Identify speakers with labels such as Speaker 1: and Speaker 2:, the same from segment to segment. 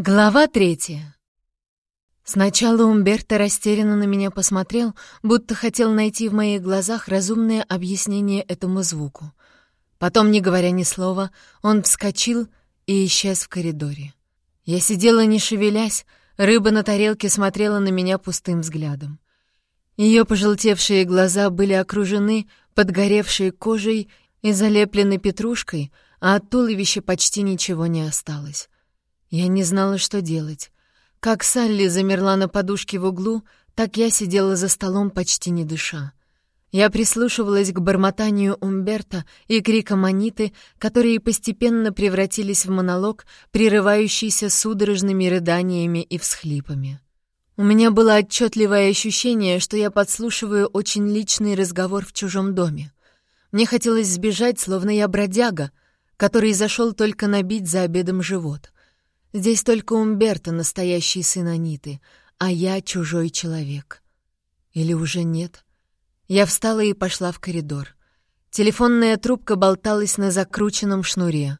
Speaker 1: Глава третья. Сначала Умберто растерянно на меня посмотрел, будто хотел найти в моих глазах разумное объяснение этому звуку. Потом, не говоря ни слова, он вскочил и исчез в коридоре. Я сидела не шевелясь, рыба на тарелке смотрела на меня пустым взглядом. Ее пожелтевшие глаза были окружены подгоревшей кожей и залеплены петрушкой, а от туловища почти ничего не осталось. Я не знала, что делать. Как Салли замерла на подушке в углу, так я сидела за столом, почти не дыша. Я прислушивалась к бормотанию Умберта и крикам Аниты, которые постепенно превратились в монолог, прерывающийся судорожными рыданиями и всхлипами. У меня было отчетливое ощущение, что я подслушиваю очень личный разговор в чужом доме. Мне хотелось сбежать, словно я бродяга, который зашел только набить за обедом живот — Здесь только Умберто настоящий сын Аниты, а я чужой человек. Или уже нет? Я встала и пошла в коридор. Телефонная трубка болталась на закрученном шнуре.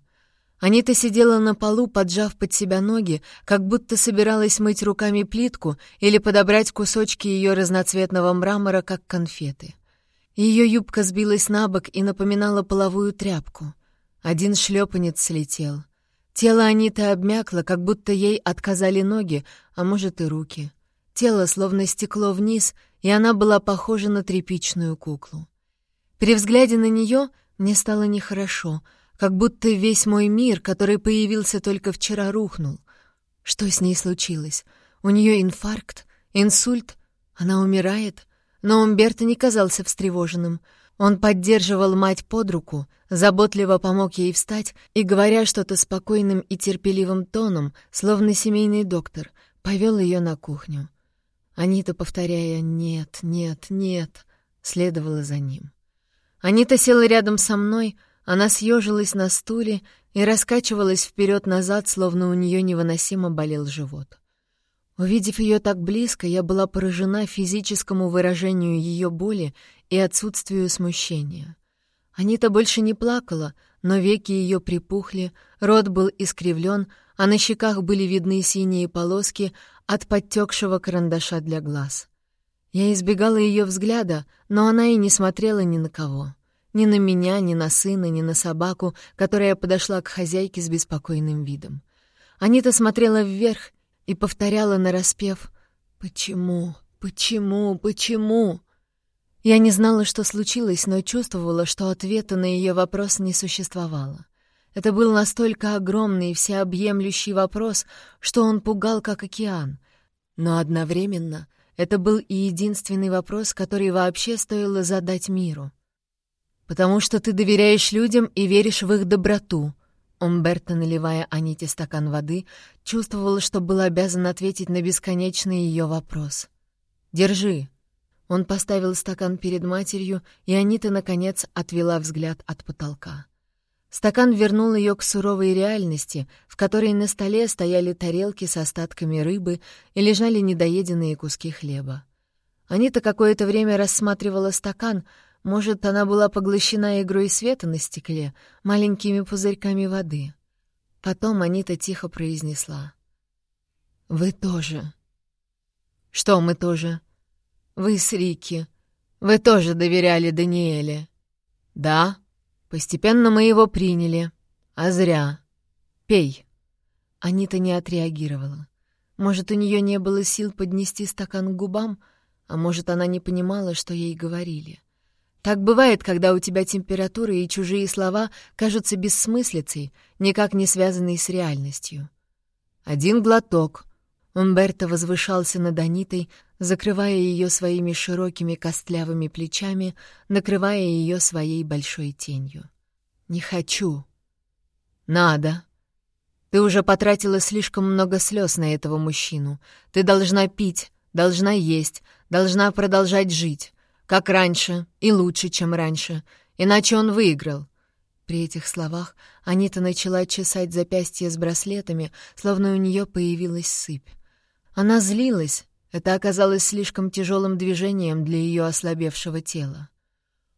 Speaker 1: Анита сидела на полу, поджав под себя ноги, как будто собиралась мыть руками плитку или подобрать кусочки ее разноцветного мрамора, как конфеты. Ее юбка сбилась на бок и напоминала половую тряпку. Один шлепанец слетел. Тело Аниты обмякло, как будто ей отказали ноги, а может и руки. Тело словно стекло вниз, и она была похожа на тряпичную куклу. При взгляде на нее мне стало нехорошо, как будто весь мой мир, который появился только вчера, рухнул. Что с ней случилось? У нее инфаркт? Инсульт? Она умирает? Но Умберто не казался встревоженным — он поддерживал мать под руку, заботливо помог ей встать и, говоря что-то спокойным и терпеливым тоном, словно семейный доктор, повел ее на кухню. Анита, повторяя «нет, нет, нет», следовала за ним. Анита села рядом со мной, она съежилась на стуле и раскачивалась вперед-назад, словно у нее невыносимо болел живот. Увидев ее так близко, я была поражена физическому выражению ее боли и отсутствию смущения. Анита больше не плакала, но веки ее припухли, рот был искривлен, а на щеках были видны синие полоски от подтекшего карандаша для глаз. Я избегала ее взгляда, но она и не смотрела ни на кого. Ни на меня, ни на сына, ни на собаку, которая подошла к хозяйке с беспокойным видом. Анита смотрела вверх и повторяла нараспев «Почему? Почему? Почему?». Я не знала, что случилось, но чувствовала, что ответа на ее вопрос не существовало. Это был настолько огромный и всеобъемлющий вопрос, что он пугал, как океан. Но одновременно это был и единственный вопрос, который вообще стоило задать миру. «Потому что ты доверяешь людям и веришь в их доброту», Умберто, наливая Аните стакан воды, чувствовал, что был обязан ответить на бесконечный ее вопрос. «Держи». Он поставил стакан перед матерью, и Анита, наконец, отвела взгляд от потолка. Стакан вернул ее к суровой реальности, в которой на столе стояли тарелки с остатками рыбы и лежали недоеденные куски хлеба. Анита какое-то время рассматривала стакан, может, она была поглощена игрой света на стекле, маленькими пузырьками воды. Потом Анита тихо произнесла. «Вы тоже». «Что мы тоже?» «Вы с Рики. Вы тоже доверяли Даниэле». «Да. Постепенно мы его приняли. А зря. Пей». Анита не отреагировала. Может, у нее не было сил поднести стакан к губам, а может, она не понимала, что ей говорили. Так бывает, когда у тебя температура и чужие слова кажутся бессмыслицей, никак не связанной с реальностью. Один глоток. Умберто возвышался над Анитой, закрывая ее своими широкими костлявыми плечами, накрывая ее своей большой тенью. «Не хочу». «Надо», ты уже потратила слишком много слез на этого мужчину. Ты должна пить, должна есть, должна продолжать жить. Как раньше, и лучше, чем раньше. Иначе он выиграл. При этих словах Анита начала чесать запястье с браслетами, словно у нее появилась сыпь. Она злилась. Это оказалось слишком тяжелым движением для ее ослабевшего тела.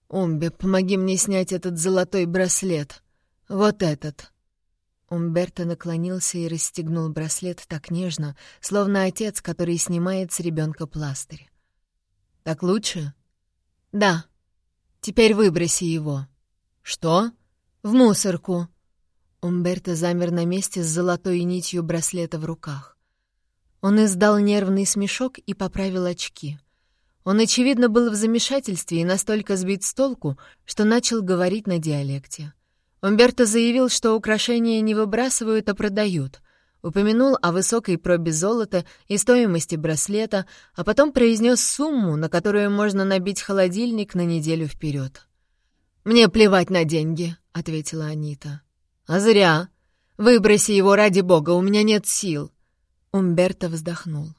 Speaker 1: «Умбе, помоги мне снять этот золотой браслет. Вот этот». Умберто наклонился и расстегнул браслет так нежно, словно отец, который снимает с ребенка пластырь. «Так лучше?» «Да. Теперь выброси его». «Что?» «В мусорку». Умберто замер на месте с золотой нитью браслета в руках. Он издал нервный смешок и поправил очки. Он, очевидно, был в замешательстве и настолько сбит с толку, что начал говорить на диалекте. Умберто заявил, что украшения не выбрасывают, а продают. Упомянул о высокой пробе золота и стоимости браслета, а потом произнес сумму, на которую можно набить холодильник на неделю вперед. «Мне плевать на деньги», — ответила Анита. «А зря. Выброси его ради бога, у меня нет сил». Умберто вздохнул.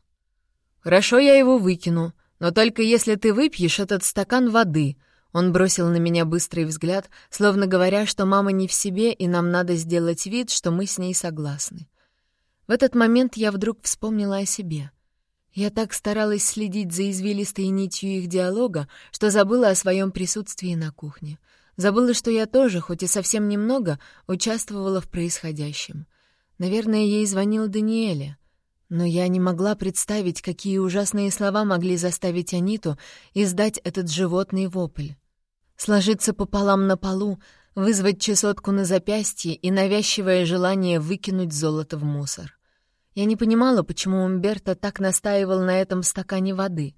Speaker 1: «Хорошо, я его выкину, но только если ты выпьешь этот стакан воды», он бросил на меня быстрый взгляд, словно говоря, что мама не в себе, и нам надо сделать вид, что мы с ней согласны. В этот момент я вдруг вспомнила о себе. Я так старалась следить за извилистой нитью их диалога, что забыла о своем присутствии на кухне. Забыла, что я тоже, хоть и совсем немного, участвовала в происходящем. Наверное, ей звонил Даниэле. Но я не могла представить, какие ужасные слова могли заставить Аниту издать этот животный вопль сложиться пополам на полу, вызвать чесотку на запястье и навязчивое желание выкинуть золото в мусор. Я не понимала, почему Умберто так настаивал на этом стакане воды.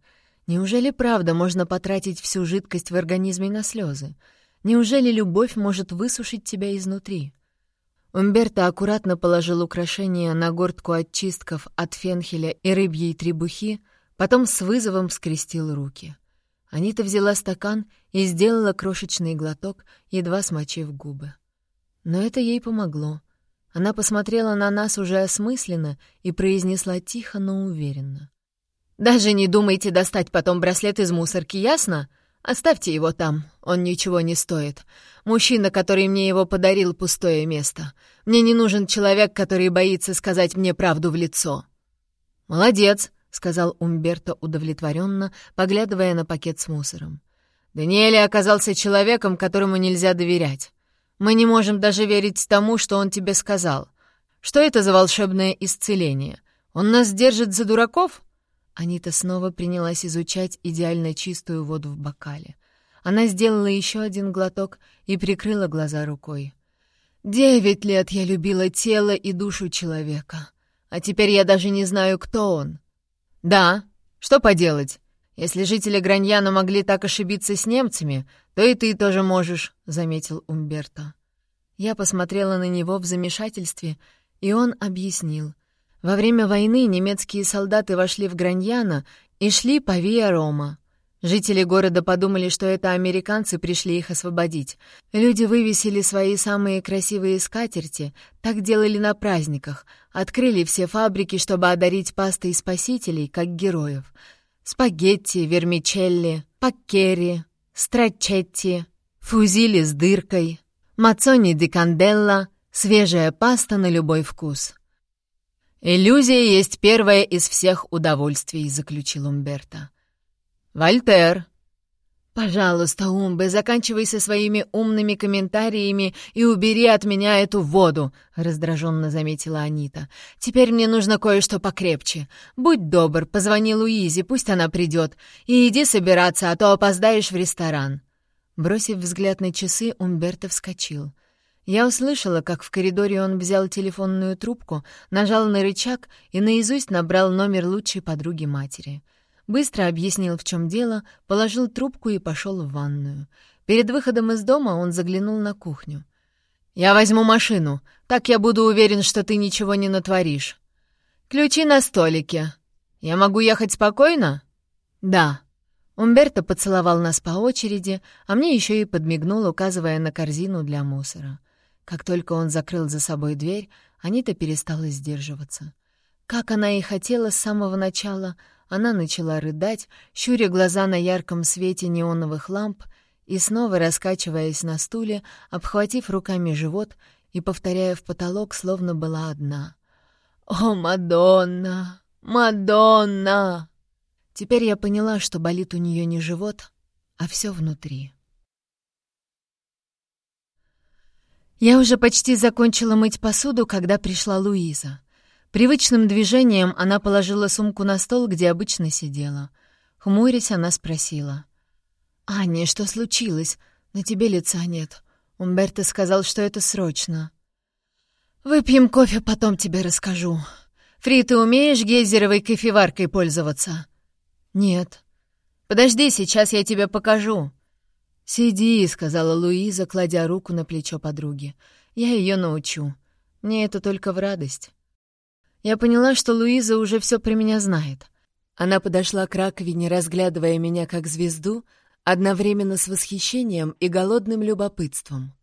Speaker 1: Неужели правда можно потратить всю жидкость в организме на слезы? Неужели любовь может высушить тебя изнутри? Умберто аккуратно положил украшение на гордку очистков от фенхеля и рыбьей требухи, потом с вызовом скрестил руки. Анита взяла стакан и сделала крошечный глоток, едва смочив губы. Но это ей помогло. Она посмотрела на нас уже осмысленно и произнесла тихо, но уверенно. «Даже не думайте достать потом браслет из мусорки, ясно? Оставьте его там, он ничего не стоит. Мужчина, который мне его подарил, пустое место. Мне не нужен человек, который боится сказать мне правду в лицо». «Молодец», — сказал Умберто удовлетворенно, поглядывая на пакет с мусором. «Даниэле оказался человеком, которому нельзя доверять. Мы не можем даже верить тому, что он тебе сказал. Что это за волшебное исцеление? Он нас держит за дураков?» Анита снова принялась изучать идеально чистую воду в бокале. Она сделала еще один глоток и прикрыла глаза рукой. «Девять лет я любила тело и душу человека, а теперь я даже не знаю, кто он. «Да. Что поделать? Если жители Граньяна могли так ошибиться с немцами, то и ты тоже можешь», — заметил Умберто. Я посмотрела на него в замешательстве, и он объяснил. Во время войны немецкие солдаты вошли в Граньяна и шли по Виа-Рома. Жители города подумали, что это американцы пришли их освободить. Люди вывесили свои самые красивые скатерти, так делали на праздниках, открыли все фабрики, чтобы одарить пастой спасителей, как героев. Спагетти, вермичелли, паккери, страчетти, фузили с дыркой, мацони ди канделла, свежая паста на любой вкус. «Иллюзия есть первое из всех удовольствий», — заключил Умберто. «Вольтер!» «Пожалуйста, Умбе, заканчивай со своими умными комментариями и убери от меня эту воду», — раздраженно заметила Анита. «Теперь мне нужно кое-что покрепче. Будь добр, позвони Луизе, пусть она придет, и иди собираться, а то опоздаешь в ресторан». Бросив взгляд на часы, Умберто вскочил. Я услышала, как в коридоре он взял телефонную трубку, нажал на рычаг и наизусть набрал номер лучшей подруги матери — Быстро объяснил, в чем дело, положил трубку и пошел в ванную. Перед выходом из дома он заглянул на кухню. «Я возьму машину. Так я буду уверен, что ты ничего не натворишь. Ключи на столике. Я могу ехать спокойно?» «Да». Умберто поцеловал нас по очереди, а мне еще и подмигнул, указывая на корзину для мусора. Как только он закрыл за собой дверь, Анита перестала сдерживаться. Как она и хотела с самого начала — она начала рыдать, щуря глаза на ярком свете неоновых ламп и снова раскачиваясь на стуле, обхватив руками живот и повторяя в потолок, словно была одна. «О, Мадонна! Мадонна!» Теперь я поняла, что болит у нее не живот, а все внутри. Я уже почти закончила мыть посуду, когда пришла Луиза. Привычным движением она положила сумку на стол, где обычно сидела. Хмурясь, она спросила. «Аня, что случилось? На тебе лица нет. Умберто сказал, что это срочно». «Выпьем кофе, потом тебе расскажу. Фри, ты умеешь гейзеровой кофеваркой пользоваться?» «Нет». «Подожди, сейчас я тебе покажу». «Сиди», — сказала Луиза, кладя руку на плечо подруги. «Я ее научу. Мне это только в радость». Я поняла, что Луиза уже все про меня знает. Она подошла к раковине, разглядывая меня как звезду, одновременно с восхищением и голодным любопытством.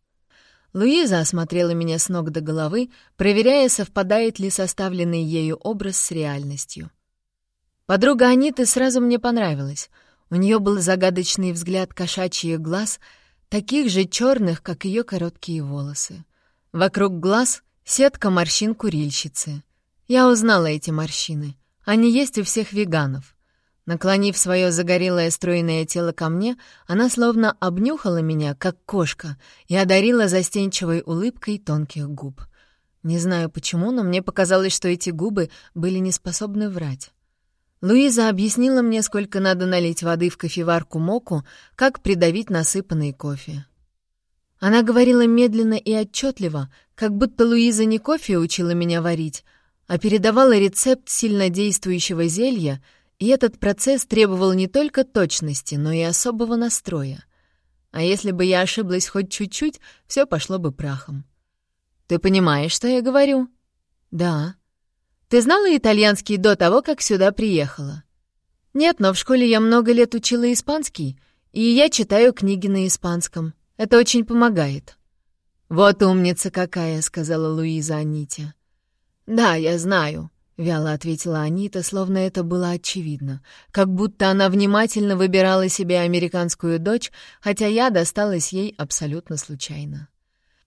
Speaker 1: Луиза осмотрела меня с ног до головы, проверяя, совпадает ли составленный ею образ с реальностью. Подруга Аниты сразу мне понравилась — у нее был загадочный взгляд кошачьих глаз, таких же черных, как ее короткие волосы. Вокруг глаз сетка морщин курильщицы. Я узнала эти морщины. Они есть у всех веганов. Наклонив свое загорелое стройное тело ко мне, она словно обнюхала меня, как кошка, и одарила застенчивой улыбкой тонких губ. Не знаю почему, но мне показалось, что эти губы были не способны врать. Луиза объяснила мне, сколько надо налить воды в кофеварку моку, как придавить насыпанный кофе. Она говорила медленно и отчетливо, как будто Луиза не кофе учила меня варить, а передавала рецепт сильнодействующего зелья, и этот процесс требовал не только точности, но и особого настроя. А если бы я ошиблась хоть чуть-чуть, все пошло бы прахом. «Ты понимаешь, что я говорю?» «Да», ты знала итальянский до того, как сюда приехала? Нет, но в школе я много лет учила испанский, и я читаю книги на испанском. Это очень помогает. Вот умница какая, сказала Луиза Аните. Да, я знаю, вяло ответила Анита, словно это было очевидно, как будто она внимательно выбирала себе американскую дочь, хотя я досталась ей абсолютно случайно.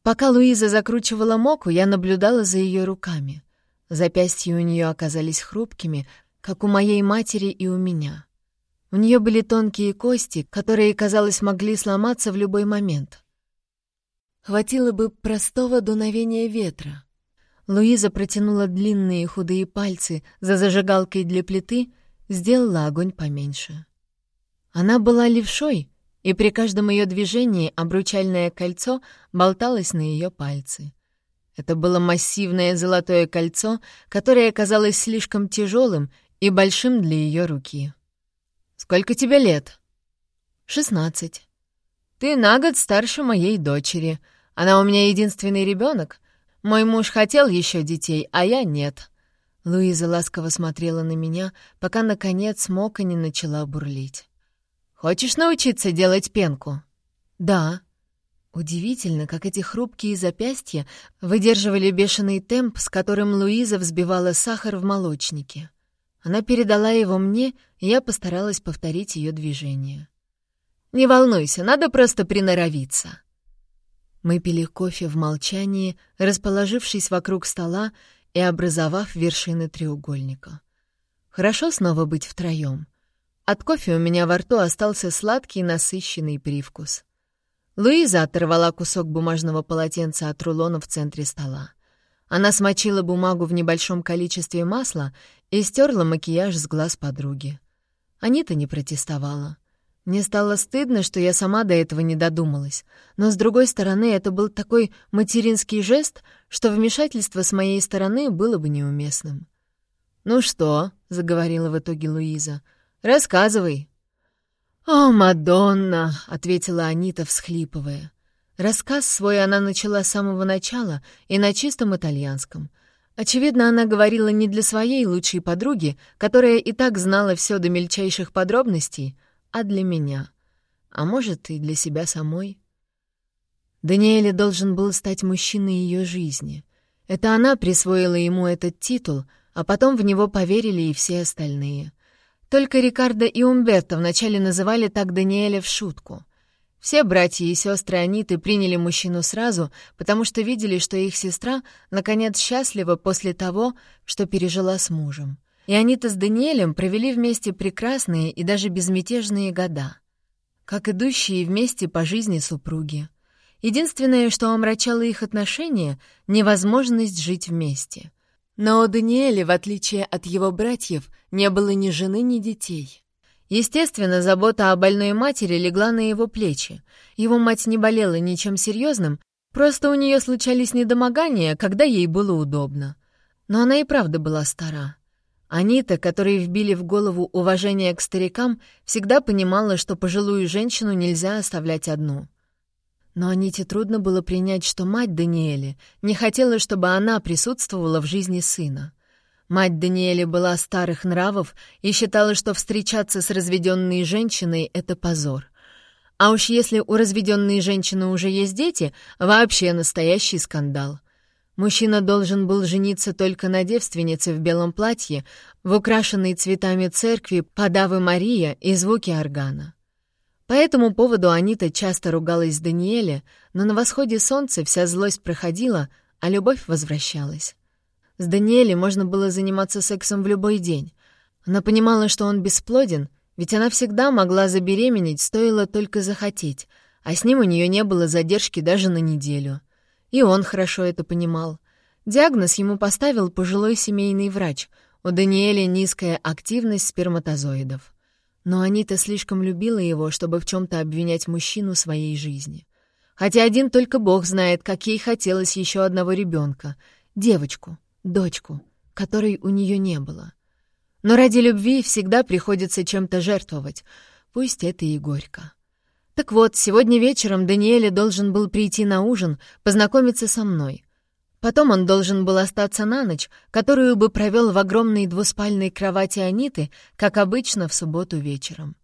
Speaker 1: Пока Луиза закручивала моку, я наблюдала за ее руками. Запястья у нее оказались хрупкими, как у моей матери и у меня. У нее были тонкие кости, которые, казалось, могли сломаться в любой момент. Хватило бы простого дуновения ветра. Луиза протянула длинные худые пальцы за зажигалкой для плиты, сделала огонь поменьше. Она была левшой, и при каждом ее движении обручальное кольцо болталось на ее пальце. Это было массивное золотое кольцо, которое казалось слишком тяжелым и большим для ее руки. «Сколько тебе лет?» «Шестнадцать». «Ты на год старше моей дочери. Она у меня единственный ребенок. Мой муж хотел еще детей, а я нет». Луиза ласково смотрела на меня, пока, наконец, мока не начала бурлить. «Хочешь научиться делать пенку?» «Да». Удивительно, как эти хрупкие запястья выдерживали бешеный темп, с которым Луиза взбивала сахар в молочнике. Она передала его мне, и я постаралась повторить ее движение. «Не волнуйся, надо просто приноровиться». Мы пили кофе в молчании, расположившись вокруг стола и образовав вершины треугольника. Хорошо снова быть втроем. От кофе у меня во рту остался сладкий насыщенный привкус — Луиза оторвала кусок бумажного полотенца от рулона в центре стола. Она смочила бумагу в небольшом количестве масла и стерла макияж с глаз подруги. Анита не протестовала. Мне стало стыдно, что я сама до этого не додумалась, но, с другой стороны, это был такой материнский жест, что вмешательство с моей стороны было бы неуместным. «Ну что?» — заговорила в итоге Луиза. «Рассказывай, «О, Мадонна!» — ответила Анита, всхлипывая. Рассказ свой она начала с самого начала и на чистом итальянском. Очевидно, она говорила не для своей лучшей подруги, которая и так знала все до мельчайших подробностей, а для меня. А может, и для себя самой. Даниэле должен был стать мужчиной ее жизни. Это она присвоила ему этот титул, а потом в него поверили и все остальные — только Рикардо и Умберто вначале называли так Даниэля в шутку. Все братья и сестры Аниты приняли мужчину сразу, потому что видели, что их сестра, наконец, счастлива после того, что пережила с мужем. И Анита с Даниэлем провели вместе прекрасные и даже безмятежные года, как идущие вместе по жизни супруги. Единственное, что омрачало их отношения — невозможность жить вместе. Но у Даниэля, в отличие от его братьев, не было ни жены, ни детей. Естественно, забота о больной матери легла на его плечи. Его мать не болела ничем серьезным, просто у нее случались недомогания, когда ей было удобно. Но она и правда была стара. Анита, которой вбили в голову уважение к старикам, всегда понимала, что пожилую женщину нельзя оставлять одну. Но Аните трудно было принять, что мать Даниэля не хотела, чтобы она присутствовала в жизни сына. Мать Даниэля была старых нравов и считала, что встречаться с разведенной женщиной — это позор. А уж если у разведенной женщины уже есть дети, вообще настоящий скандал. Мужчина должен был жениться только на девственнице в белом платье, в украшенной цветами церкви подавы Мария и звуки органа. По этому поводу Анита часто ругалась с Даниэле, но на восходе солнца вся злость проходила, а любовь возвращалась. С Даниэлем можно было заниматься сексом в любой день. Она понимала, что он бесплоден, ведь она всегда могла забеременеть, стоило только захотеть, а с ним у нее не было задержки даже на неделю. И он хорошо это понимал. Диагноз ему поставил пожилой семейный врач. У Даниэля низкая активность сперматозоидов. Но Анита слишком любила его, чтобы в чем то обвинять мужчину своей жизни. Хотя один только Бог знает, как ей хотелось еще одного ребенка, девочку, дочку, которой у нее не было. Но ради любви всегда приходится чем-то жертвовать, пусть это и горько. Так вот, сегодня вечером Даниэле должен был прийти на ужин, познакомиться со мной. Потом он должен был остаться на ночь, которую бы провел в огромной двуспальной кровати Аниты, как обычно в субботу вечером.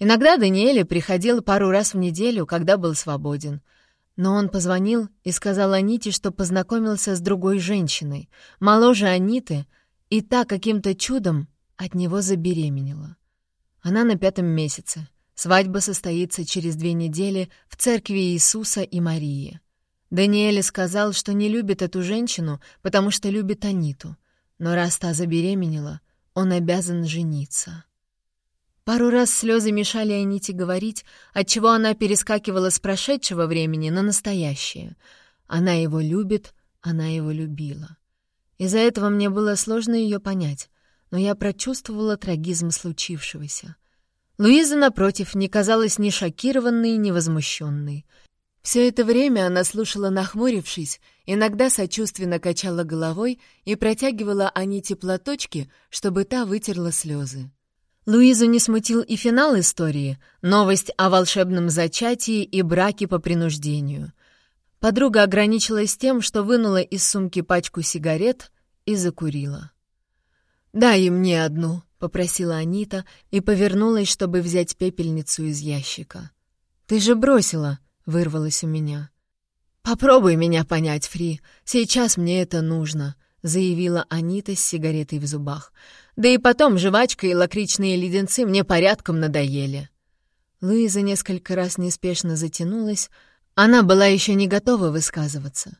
Speaker 1: Иногда Даниэле приходил пару раз в неделю, когда был свободен — но он позвонил и сказал Аните, что познакомился с другой женщиной, моложе Аниты, и та каким-то чудом от него забеременела. Она на пятом месяце. Свадьба состоится через две недели в церкви Иисуса и Марии. Даниэль сказал, что не любит эту женщину, потому что любит Аниту. Но раз та забеременела, он обязан жениться. Пару раз слезы мешали Аните говорить, отчего она перескакивала с прошедшего времени на настоящее. Она его любит, она его любила. Из-за этого мне было сложно ее понять, но я прочувствовала трагизм случившегося. Луиза, напротив, не казалась ни шокированной, ни возмущенной. Все это время она слушала, нахмурившись, иногда сочувственно качала головой и протягивала Аните платочки, чтобы та вытерла слезы. Луизу не смутил и финал истории, новость о волшебном зачатии и браке по принуждению. Подруга ограничилась тем, что вынула из сумки пачку сигарет и закурила. «Дай мне одну», — попросила Анита и повернулась, чтобы взять пепельницу из ящика. «Ты же бросила», — вырвалось у меня. «Попробуй меня понять, Фри. Сейчас мне это нужно», — заявила Анита с сигаретой в зубах. Да и потом жвачка и лакричные леденцы мне порядком надоели. Луиза несколько раз неспешно затянулась. Она была еще не готова высказываться.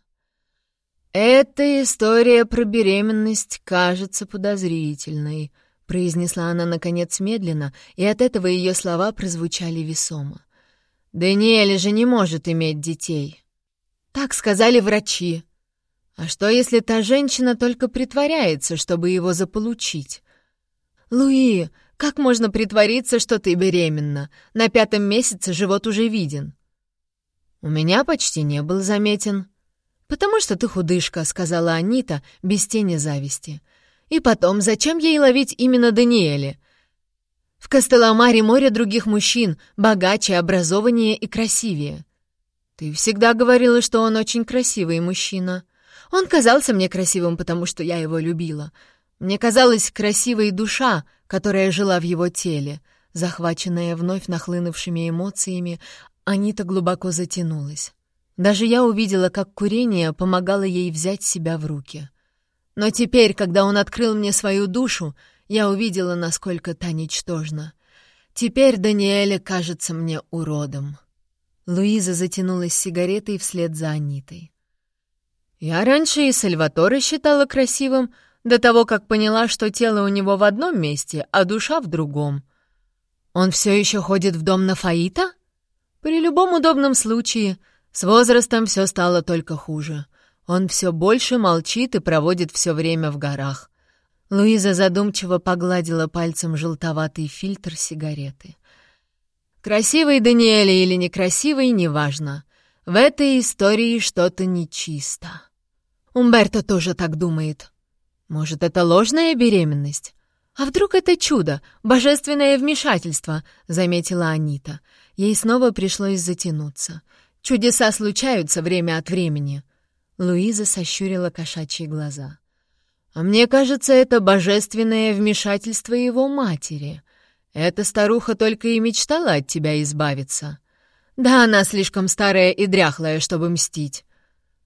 Speaker 1: «Эта история про беременность кажется подозрительной», — произнесла она, наконец, медленно, и от этого ее слова прозвучали весомо. «Даниэль же не может иметь детей». «Так сказали врачи». «А что, если та женщина только притворяется, чтобы его заполучить? «Луи, как можно притвориться, что ты беременна? На пятом месяце живот уже виден». «У меня почти не был заметен». «Потому что ты худышка», — сказала Анита без тени зависти. «И потом, зачем ей ловить именно Даниэле? В Костеломаре море других мужчин, богаче, образованнее и красивее». «Ты всегда говорила, что он очень красивый мужчина». «Он казался мне красивым, потому что я его любила. Мне казалась красивой душа, которая жила в его теле. Захваченная вновь нахлынувшими эмоциями, Анита глубоко затянулась. Даже я увидела, как курение помогало ей взять себя в руки. Но теперь, когда он открыл мне свою душу, я увидела, насколько та ничтожна. Теперь Даниэля кажется мне уродом. Луиза затянулась сигаретой вслед за Анитой. «Я раньше и Сальваторе считала красивым», до того, как поняла, что тело у него в одном месте, а душа в другом. Он все еще ходит в дом на Фаита? При любом удобном случае. С возрастом все стало только хуже. Он все больше молчит и проводит все время в горах. Луиза задумчиво погладила пальцем желтоватый фильтр сигареты. Красивый Даниэль или некрасивый, неважно. В этой истории что-то нечисто. Умберто тоже так думает. Может, это ложная беременность? А вдруг это чудо, божественное вмешательство, заметила Анита. Ей снова пришлось затянуться. Чудеса случаются время от времени. Луиза сощурила кошачьи глаза. А мне кажется, это божественное вмешательство его матери. Эта старуха только и мечтала от тебя избавиться. Да, она слишком старая и дряхлая, чтобы мстить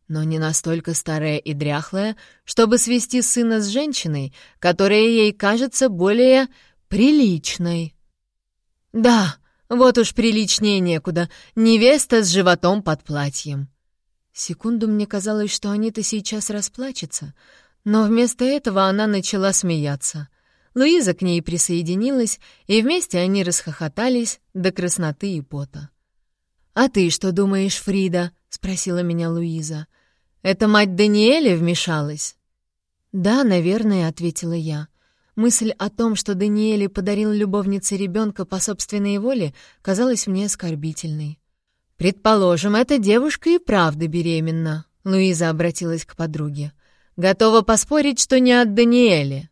Speaker 1: но не настолько старая и дряхлая, чтобы свести сына с женщиной, которая ей кажется более приличной. Да, вот уж приличнее некуда, невеста с животом под платьем. Секунду мне казалось, что Анита сейчас расплачется, но вместо этого она начала смеяться. Луиза к ней присоединилась, и вместе они расхохотались до красноты и пота. «А ты что думаешь, Фрида?» — спросила меня Луиза. — это мать Даниэля вмешалась?» «Да, наверное», — ответила я. Мысль о том, что Даниэле подарил любовнице ребенка по собственной воле, казалась мне оскорбительной. «Предположим, эта девушка и правда беременна», — Луиза обратилась к подруге. «Готова поспорить, что не от Даниэля».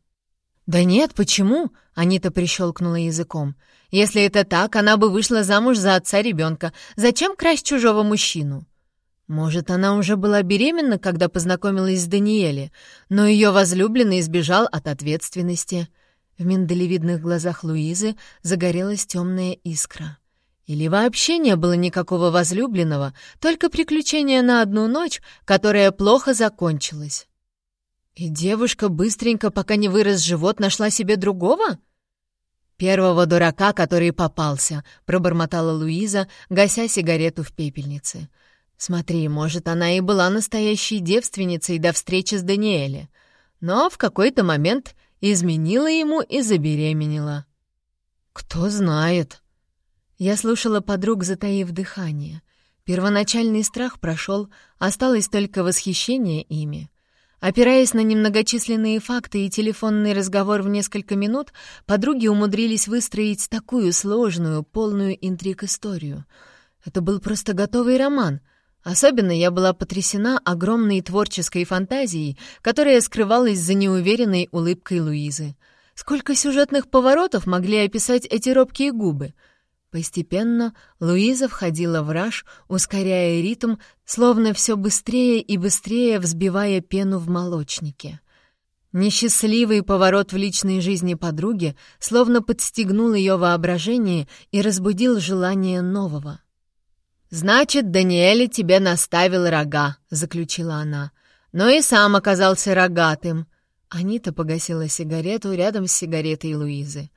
Speaker 1: «Да нет, почему?» — Анита прищелкнула языком. «Если это так, она бы вышла замуж за отца ребенка. Зачем красть чужого мужчину?» Может, она уже была беременна, когда познакомилась с Даниэле, но ее возлюбленный избежал от ответственности. В миндалевидных глазах Луизы загорелась темная искра. Или вообще не было никакого возлюбленного, только приключение на одну ночь, которая плохо закончилась. И девушка быстренько, пока не вырос живот, нашла себе другого? Первого дурака, который попался, пробормотала Луиза, гася сигарету в пепельнице. Смотри, может, она и была настоящей девственницей до встречи с Даниэлем, но в какой-то момент изменила ему и забеременела. Кто знает. Я слушала подруг, затаив дыхание. Первоначальный страх прошел, осталось только восхищение ими. Опираясь на немногочисленные факты и телефонный разговор в несколько минут, подруги умудрились выстроить такую сложную, полную интриг историю. Это был просто готовый роман, Особенно я была потрясена огромной творческой фантазией, которая скрывалась за неуверенной улыбкой Луизы. Сколько сюжетных поворотов могли описать эти робкие губы? Постепенно Луиза входила в раж, ускоряя ритм, словно все быстрее и быстрее взбивая пену в молочнике. Несчастливый поворот в личной жизни подруги словно подстегнул ее воображение и разбудил желание нового. «Значит, Даниэле тебе наставил рога», — заключила она. «Но и сам оказался рогатым». Анита погасила сигарету рядом с сигаретой Луизы.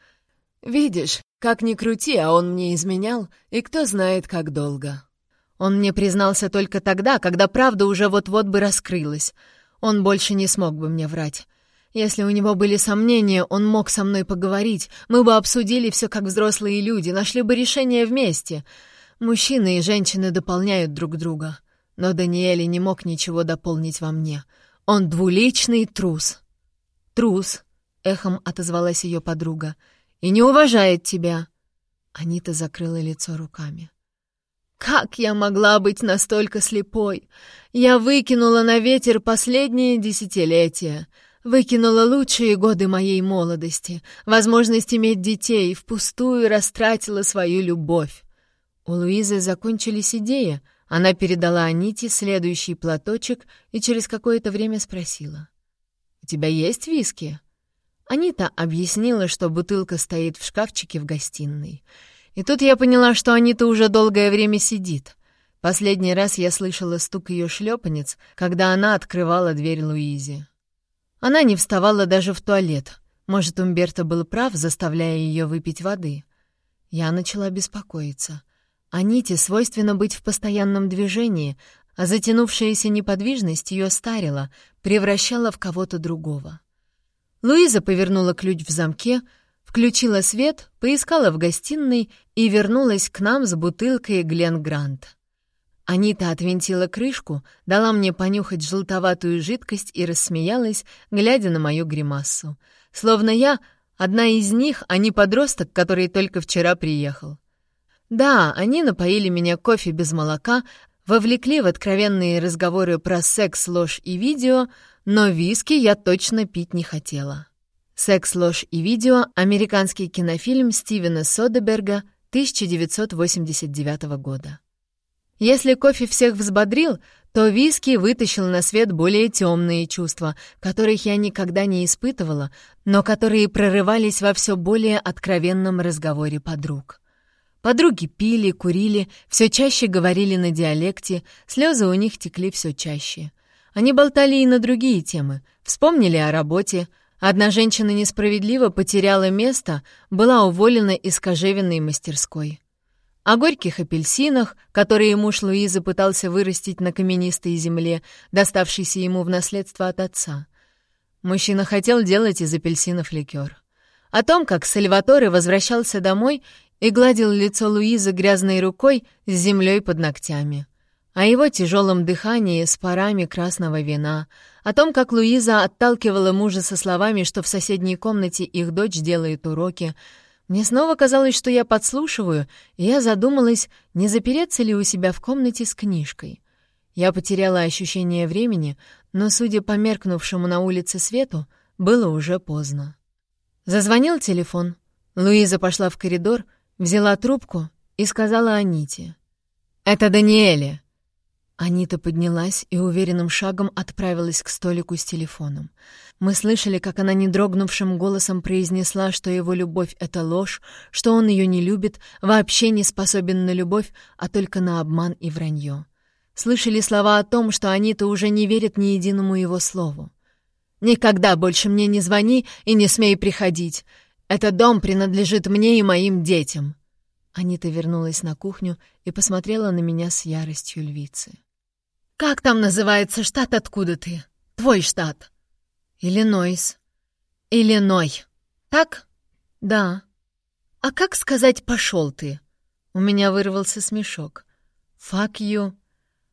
Speaker 1: «Видишь, как ни крути, а он мне изменял, и кто знает, как долго». Он мне признался только тогда, когда правда уже вот-вот бы раскрылась. Он больше не смог бы мне врать. Если у него были сомнения, он мог со мной поговорить, мы бы обсудили все как взрослые люди, нашли бы решение вместе — Мужчины и женщины дополняют друг друга. Но Даниэль не мог ничего дополнить во мне. Он двуличный трус. «Трус», — эхом отозвалась ее подруга, — «и не уважает тебя». Анита закрыла лицо руками. «Как я могла быть настолько слепой? Я выкинула на ветер последние десятилетия, выкинула лучшие годы моей молодости, возможность иметь детей, впустую растратила свою любовь. У Луизы закончились идеи. Она передала Аните следующий платочек и через какое-то время спросила. «У тебя есть виски?» Анита объяснила, что бутылка стоит в шкафчике в гостиной. И тут я поняла, что Анита уже долгое время сидит. Последний раз я слышала стук ее шлепанец, когда она открывала дверь Луизе. Она не вставала даже в туалет. Может, Умберто был прав, заставляя ее выпить воды. Я начала беспокоиться — Аните свойственно быть в постоянном движении, а затянувшаяся неподвижность ее старила, превращала в кого-то другого. Луиза повернула ключ в замке, включила свет, поискала в гостиной и вернулась к нам с бутылкой Глен Грант. Анита отвинтила крышку, дала мне понюхать желтоватую жидкость и рассмеялась, глядя на мою гримассу. Словно я одна из них, а не подросток, который только вчера приехал. Да, они напоили меня кофе без молока, вовлекли в откровенные разговоры про секс, ложь и видео, но виски я точно пить не хотела. «Секс, ложь и видео» — американский кинофильм Стивена Содеберга 1989 года. Если кофе всех взбодрил, то виски вытащил на свет более темные чувства, которых я никогда не испытывала, но которые прорывались во все более откровенном разговоре подруг. Подруги пили, курили, все чаще говорили на диалекте, слезы у них текли все чаще. Они болтали и на другие темы, вспомнили о работе. Одна женщина несправедливо потеряла место, была уволена из кожевенной мастерской. О горьких апельсинах, которые муж Луизы пытался вырастить на каменистой земле, доставшейся ему в наследство от отца. Мужчина хотел делать из апельсинов ликер. О том, как Сальваторе возвращался домой и гладил лицо Луизы грязной рукой с землей под ногтями. О его тяжелом дыхании с парами красного вина, о том, как Луиза отталкивала мужа со словами, что в соседней комнате их дочь делает уроки. Мне снова казалось, что я подслушиваю, и я задумалась, не запереться ли у себя в комнате с книжкой. Я потеряла ощущение времени, но, судя по меркнувшему на улице свету, было уже поздно. Зазвонил телефон. Луиза пошла в коридор, взяла трубку и сказала Аните. «Это Даниэле!» Анита поднялась и уверенным шагом отправилась к столику с телефоном. Мы слышали, как она недрогнувшим голосом произнесла, что его любовь — это ложь, что он ее не любит, вообще не способен на любовь, а только на обман и вранье. Слышали слова о том, что Анита уже не верит ни единому его слову. «Никогда больше мне не звони и не смей приходить. Этот дом принадлежит мне и моим детям». Анита вернулась на кухню и посмотрела на меня с яростью львицы. «Как там называется штат, откуда ты? Твой штат?» «Иллинойс». «Иллиной. Так?» «Да». «А как сказать «пошел ты»?» У меня вырвался смешок. «Fuck you».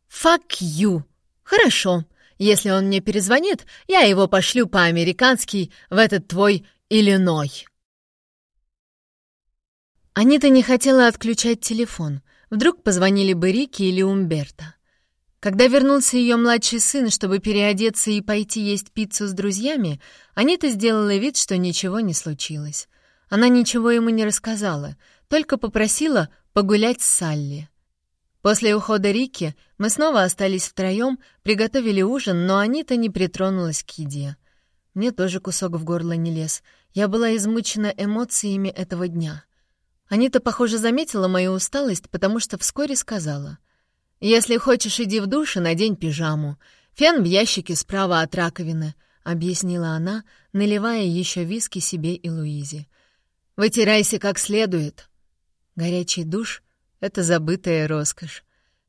Speaker 1: «Fuck you». Хорошо. Если он мне перезвонит, я его пошлю по-американски в этот твой Иллиной. Анита не хотела отключать телефон. Вдруг позвонили бы Рики или Умберто. Когда вернулся ее младший сын, чтобы переодеться и пойти есть пиццу с друзьями, Анита сделала вид, что ничего не случилось. Она ничего ему не рассказала, только попросила погулять с Салли. После ухода Рики мы снова остались втроем, приготовили ужин, но Анита не притронулась к еде. Мне тоже кусок в горло не лез. Я была измучена эмоциями этого дня. Анита, похоже, заметила мою усталость, потому что вскоре сказала. «Если хочешь, иди в душ и надень пижаму. Фен в ящике справа от раковины», — объяснила она, наливая еще виски себе и Луизе. «Вытирайся как следует». Горячий душ — это забытая роскошь.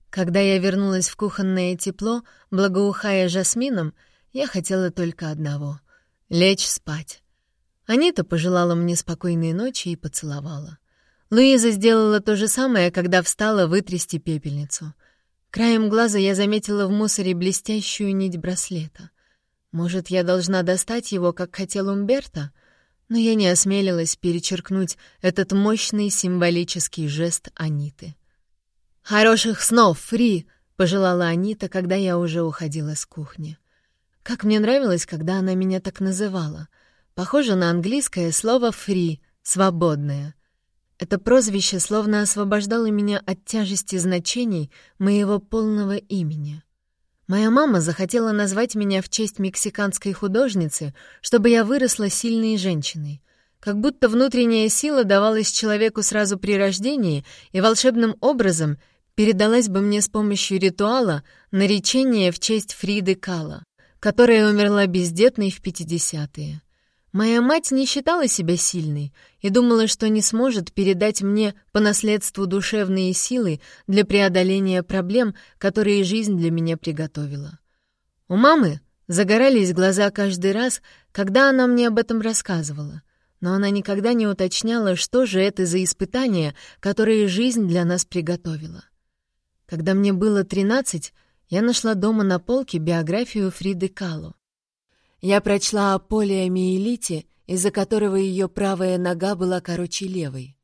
Speaker 1: Когда я вернулась в кухонное тепло, благоухая жасмином, я хотела только одного — лечь спать. Анита пожелала мне спокойной ночи и поцеловала. Луиза сделала то же самое, когда встала вытрясти пепельницу. Краем глаза я заметила в мусоре блестящую нить браслета. Может, я должна достать его, как хотел Умберто? Но я не осмелилась перечеркнуть этот мощный символический жест Аниты. «Хороших снов, Фри!» — пожелала Анита, когда я уже уходила с кухни. Как мне нравилось, когда она меня так называла. Похоже на английское слово «фри» — «свободное». Это прозвище словно освобождало меня от тяжести значений моего полного имени. Моя мама захотела назвать меня в честь мексиканской художницы, чтобы я выросла сильной женщиной. Как будто внутренняя сила давалась человеку сразу при рождении и волшебным образом передалась бы мне с помощью ритуала наречения в честь Фриды Кала, которая умерла бездетной в 50-е. Моя мать не считала себя сильной и думала, что не сможет передать мне по наследству душевные силы для преодоления проблем, которые жизнь для меня приготовила. У мамы загорались глаза каждый раз, когда она мне об этом рассказывала, но она никогда не уточняла, что же это за испытания, которые жизнь для нас приготовила. Когда мне было 13, я нашла дома на полке биографию Фриды Кало. Я прочла о полиомиелите, из-за которого ее правая нога была короче левой.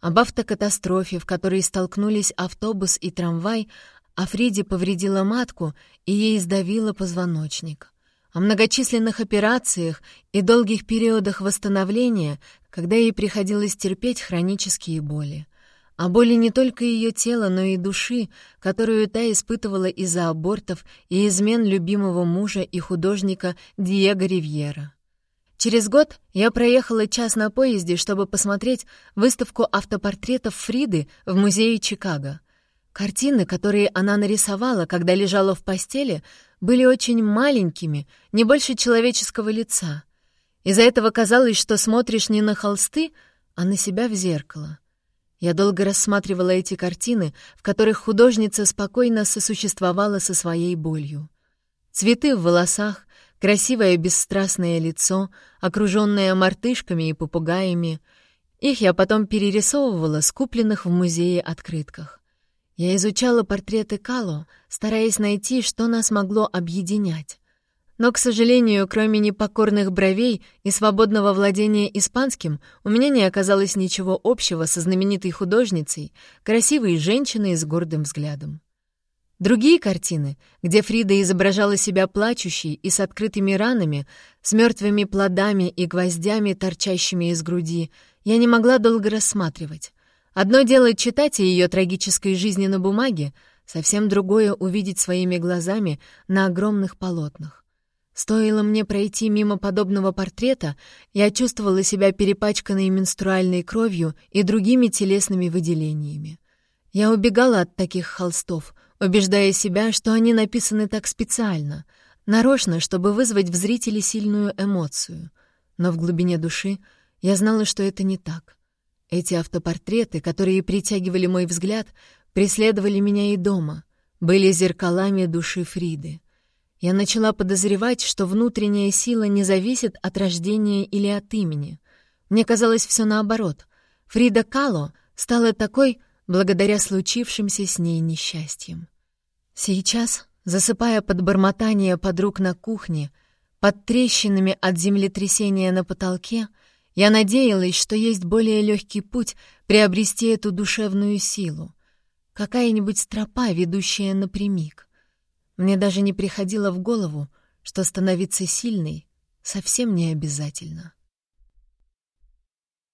Speaker 1: Об автокатастрофе, в которой столкнулись автобус и трамвай, а Фриде повредила матку и ей сдавило позвоночник. О многочисленных операциях и долгих периодах восстановления, когда ей приходилось терпеть хронические боли о боли не только ее тела, но и души, которую та испытывала из-за абортов и измен любимого мужа и художника Диего Ривьера. Через год я проехала час на поезде, чтобы посмотреть выставку автопортретов Фриды в музее Чикаго. Картины, которые она нарисовала, когда лежала в постели, были очень маленькими, не больше человеческого лица. Из-за этого казалось, что смотришь не на холсты, а на себя в зеркало. Я долго рассматривала эти картины, в которых художница спокойно сосуществовала со своей болью. Цветы в волосах, красивое бесстрастное лицо, окруженное мартышками и попугаями. Их я потом перерисовывала с купленных в музее открытках. Я изучала портреты Кало, стараясь найти, что нас могло объединять. Но, к сожалению, кроме непокорных бровей и свободного владения испанским, у меня не оказалось ничего общего со знаменитой художницей, красивой женщиной с гордым взглядом. Другие картины, где Фрида изображала себя плачущей и с открытыми ранами, с мертвыми плодами и гвоздями, торчащими из груди, я не могла долго рассматривать. Одно дело читать о ее трагической жизни на бумаге, совсем другое — увидеть своими глазами на огромных полотнах. Стоило мне пройти мимо подобного портрета, я чувствовала себя перепачканной менструальной кровью и другими телесными выделениями. Я убегала от таких холстов, убеждая себя, что они написаны так специально, нарочно, чтобы вызвать в зрителе сильную эмоцию. Но в глубине души я знала, что это не так. Эти автопортреты, которые притягивали мой взгляд, преследовали меня и дома, были зеркалами души Фриды. Я начала подозревать, что внутренняя сила не зависит от рождения или от имени. Мне казалось все наоборот. Фрида Кало стала такой благодаря случившимся с ней несчастьям. Сейчас, засыпая под бормотание подруг на кухне, под трещинами от землетрясения на потолке, я надеялась, что есть более легкий путь приобрести эту душевную силу. Какая-нибудь тропа, ведущая напрямик. Мне даже не приходило в голову, что становиться сильной совсем не обязательно.